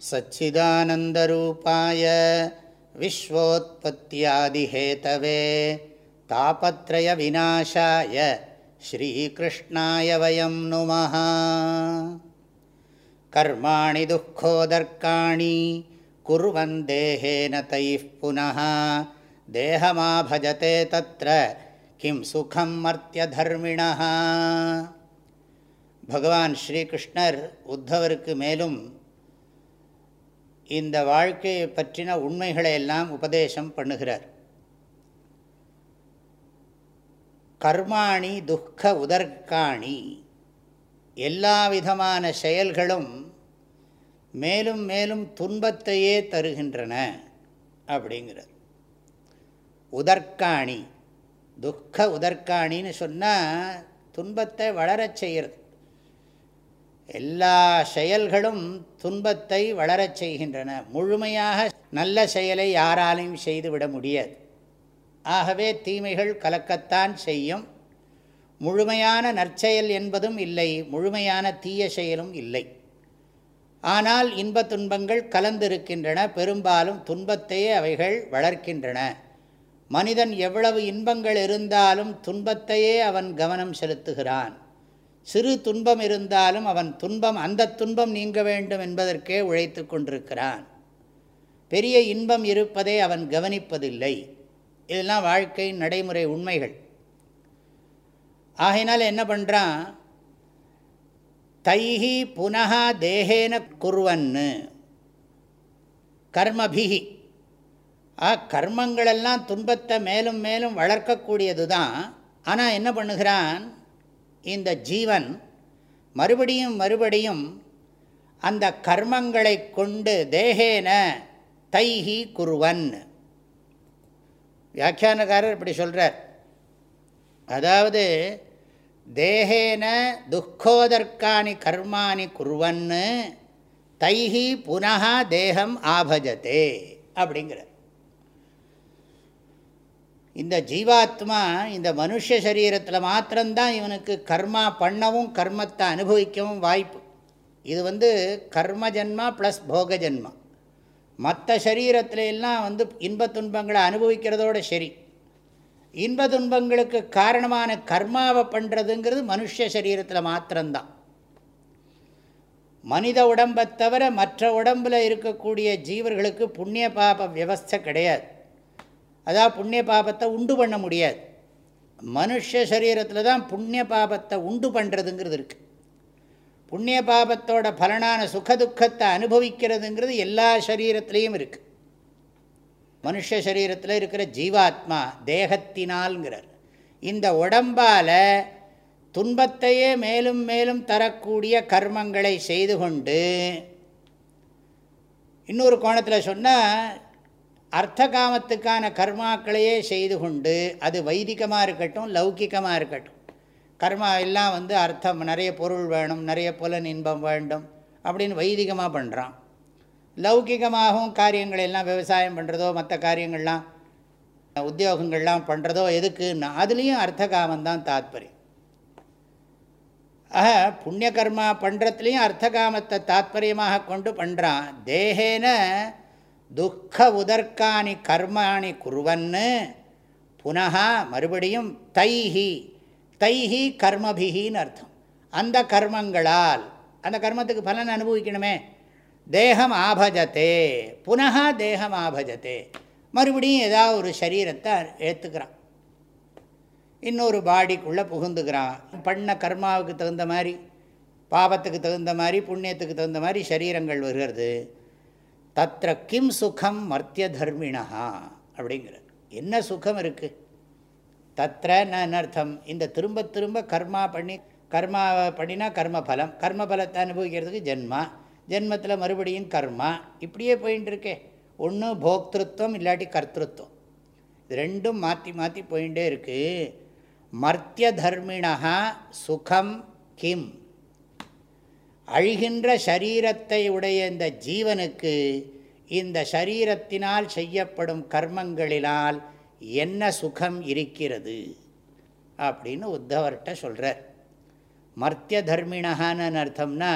सच्चिदानन्दरूपाय विश्वोत्पत्त्यादिहेतवे तापत्रयविनाशाय श्रीकृष्णाय वयं नुमः कर्माणि दुःखोदर्काणि कुर्वन् देहेन तैः पुनः देहमाभजते तत्र किं सुखं मर्त्यधर्मिणः பகவான் ஸ்ரீகிருஷ்ணர் உத்தவருக்கு மேலும் இந்த வாழ்க்கையை பற்றின உண்மைகளை எல்லாம் உபதேசம் பண்ணுகிறார். கர்மாணி துக்க உதர்காணி. எல்லா விதமான செயல்களும் மேலும் மேலும் துன்பத்தையே தருகின்றன அப்படிங்கிறார். உதர்காணி துக்க உதர்காணின்னு சொன்னால் துன்பத்தை வளரச் செய்கிறது. எல்லா செயல்களும் துன்பத்தை வளரச் செய்கின்றன. முழுமையாக நல்ல செயலை யாராலையும் செய்துவிட முடியாது. ஆகவே தீமைகள் கலக்கத்தான் செய்யும். முழுமையான நற்செயல் என்பதும் இல்லை முழுமையான தீய செயலும் இல்லை. ஆனால் இன்ப துன்பங்கள் கலந்திருக்கின்றன பெரும்பாலும் துன்பத்தையே அவைகள் வளர்க்கின்றன. மனிதன் எவ்வளவு இன்பங்கள் இருந்தாலும் துன்பத்தையே அவன் கவனம் செலுத்துகிறான். சிறு துன்பம் இருந்தாலும் அவன் துன்பம் அந்த துன்பம் நீங்க வேண்டும் என்பதற்கே உழைத்து கொண்டிருக்கிறான். பெரிய இன்பம் இருப்பதை அவன் கவனிப்பதில்லை. இதெல்லாம் வாழ்க்கை நடைமுறை உண்மைகள். ஆகையினால் என்ன பண்ணுறான் தைஹி புனகா தேகேன குருவன்னு. கர்மபிகி ஆ கர்மங்களெல்லாம் துன்பத்தை மேலும் மேலும் வளர்க்கக்கூடியது தான் ஆனால் என்ன பண்ணுகிறான்? இந்த ஜீவன் மறுபடியும் மறுபடியும் அந்த கர்மங்களை கொண்டு தேகேன தைஹி குருவன். வியாக்கியானக்காரர் இப்படி சொல்கிறார் அதாவது தேகேன துக்கோதர்க்கானி கர்மாணி குருவன்னு தைஹி புனகா தேகம் ஆபஜத்தே அப்படிங்கிறார். இந்த ஜீவாத்மா இந்த மனுஷ சரீரத்தில் மாத்திரம்தான் இவனுக்கு கர்மா பண்ணவும் கர்மத்தை அனுபவிக்கவும் வாய்ப்பு. இது வந்து கர்ம ஜென்மா ப்ளஸ் போக ஜென்மா. மற்ற சரீரத்தில் எல்லாம் வந்து இன்ப துன்பங்களை அனுபவிக்கிறதோட சரி. இன்ப துன்பங்களுக்கு காரணமான கர்மாவை பண்ணுறதுங்கிறது மனுஷ சரீரத்தில் மாத்திரம்தான். மனித உடம்பை தவிர மற்ற உடம்பில் இருக்கக்கூடிய ஜீவர்களுக்கு புண்ணிய பாப வியவஸ்தை கிடையாது. அதாவது புண்ணிய பாபத்தை உண்டு பண்ண முடியாது. மனுஷ சரீரத்தில் தான் புண்ணிய பாபத்தை உண்டு பண்ணுறதுங்கிறது இருக்குது புண்ணிய பாபத்தோட பலனான சுகதுக்கத்தை அனுபவிக்கிறதுங்கிறது எல்லா சரீரத்துலேயும் இருக்குது மனுஷ சரீரத்தில் இருக்கிற ஜீவாத்மா தேகத்தினால்ங்கிறார். இந்த உடம்பால் துன்பத்தையே மேலும் மேலும் தரக்கூடிய கர்மங்களை செய்து கொண்டு இன்னொரு கோணத்தில் சொன்னால் அர்த்த காமத்துக்கான கர்மாக்களையே செய்து கொண்டு அது வைதிகமாக இருக்கட்டும் லௌக்கிகமாக இருக்கட்டும். கர்மா எல்லாம் வந்து அர்த்தம் நிறைய பொருள் வேணும் நிறைய புலன் இன்பம் வேண்டும் அப்படின்னு வைதிகமாக பண்ணுறான் லௌக்கிகமாகவும் காரியங்கள் எல்லாம் விவசாயம் பண்ணுறதோ மற்ற காரியங்கள்லாம் உத்தியோகங்கள்லாம் பண்ணுறதோ எதுக்குன்னா அதுலேயும் அர்த்த காமந்தான் தாத்பரியம். ஆக புண்ணிய கர்மா பண்ணுறதுலேயும் அர்த்த காமத்தை தாத்பரியமாக கொண்டு பண்ணுறான் தேகேன துக்க உதர்க்காணி கர்மாணி குருவன்னு புனகா மறுபடியும் தைஹி. தைஹி கர்மபிகின்னு அர்த்தம். அந்த கர்மங்களால் அந்த கர்மத்துக்கு பலன் அனுபவிக்கணுமே. தேகம் ஆபஜத்தே புனகா தேகம் ஆபஜத்தே மறுபடியும் ஏதாவது ஒரு சரீரத்தை ஏற்றுக்கிறான் இன்னொரு பாடிக்குள்ளே புகுந்துக்கிறான். பண்ண கர்மாவுக்கு தகுந்த மாதிரி பாபத்துக்கு தகுந்த மாதிரி புண்ணியத்துக்கு தகுந்த மாதிரி சரீரங்கள் வருகிறது. தத்திர கிம் சுகம் மர்த்திய தர்மிணா அப்படிங்கிறது என்ன சுகம் இருக்குது தத்திர அர்த்தம் இந்த திரும்ப திரும்ப கர்மா பண்ணி கர்மா பண்ணினா கர்மபலம். கர்மபலத்தை அனுபவிக்கிறதுக்கு ஜென்மா. ஜென்மத்தில் மறுபடியும் கர்மா. இப்படியே போயின்னு இருக்கே ஒன்று போக்திருத்தம் இல்லாட்டி கர்த்திருவம் இது ரெண்டும் மாற்றி மாற்றி போயிட்டே இருக்குது மர்த்திய தர்மிணா சுகம் கிம். அழிகின்ற சரீரத்தை உடைய இந்த ஜீவனுக்கு இந்த சரீரத்தினால் செய்யப்படும் கர்மங்களினால் என்ன சுகம் இருக்கிறது? அப்படின்னு உத்தவர்கிட்ட சொல்கிறார் மர்த்திய தர்மிணகான்னு அர்த்தம்னா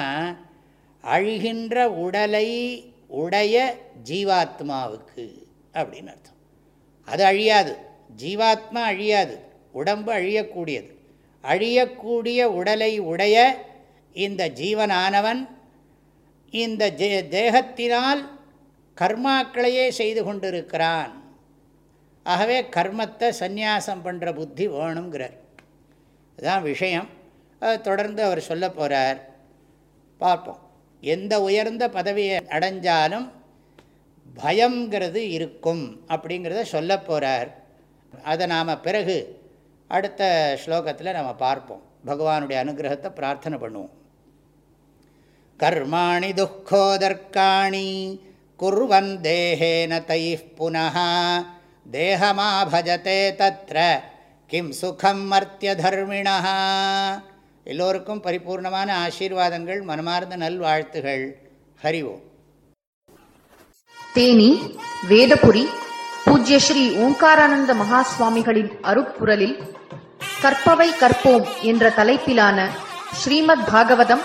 அழிகின்ற உடலை உடைய ஜீவாத்மாவுக்கு அப்படின்னு அர்த்தம். அது அழியாது. ஜீவாத்மா அழியாது. உடம்பு அழியக்கூடியது. அழியக்கூடிய உடலை உடைய இந்த ஜீவனானவன் இந்த ஜே தேகத்தினால் கர்மாக்களையே செய்து கொண்டிருக்கிறான். ஆகவே கர்மத்தை சந்நியாசம் பண்ணுற புத்தி வேணுங்கிறார். அதுதான் விஷயம். தொடர்ந்து அவர் சொல்ல போகிறார் பார்ப்போம். எந்த உயர்ந்த பதவியை அடைஞ்சாலும் பயங்கிறது இருக்கும் அப்படிங்கிறத சொல்ல போகிறார் அதை நாம் பிறகு அடுத்த ஸ்லோகத்தில் நம்ம பார்ப்போம். பகவானுடைய அனுகிரகத்தை பிரார்த்தனை பண்ணுவோம். கர்மாணி துக்கோதர்க்காணி குர்வன் தேகேன தை புனः தேகமா பஜதே தத்ர. கிம் சுகம் மர்த்திய தர்மிணா எல்லோருக்கும் பரிபூர்ணமான ஆசீர்வாதங்கள் மனமார்ந்த நல்வாழ்த்துகள். ஹரிவோம் தேனி வேதபுரி பூஜ்ய ஸ்ரீ ஓங்காரானந்த மகாசுவாமிகளின் அருப்புரலில் கற்பவை கற்போம் என்ற தலைப்பிலான ஸ்ரீமத் பாகவதம்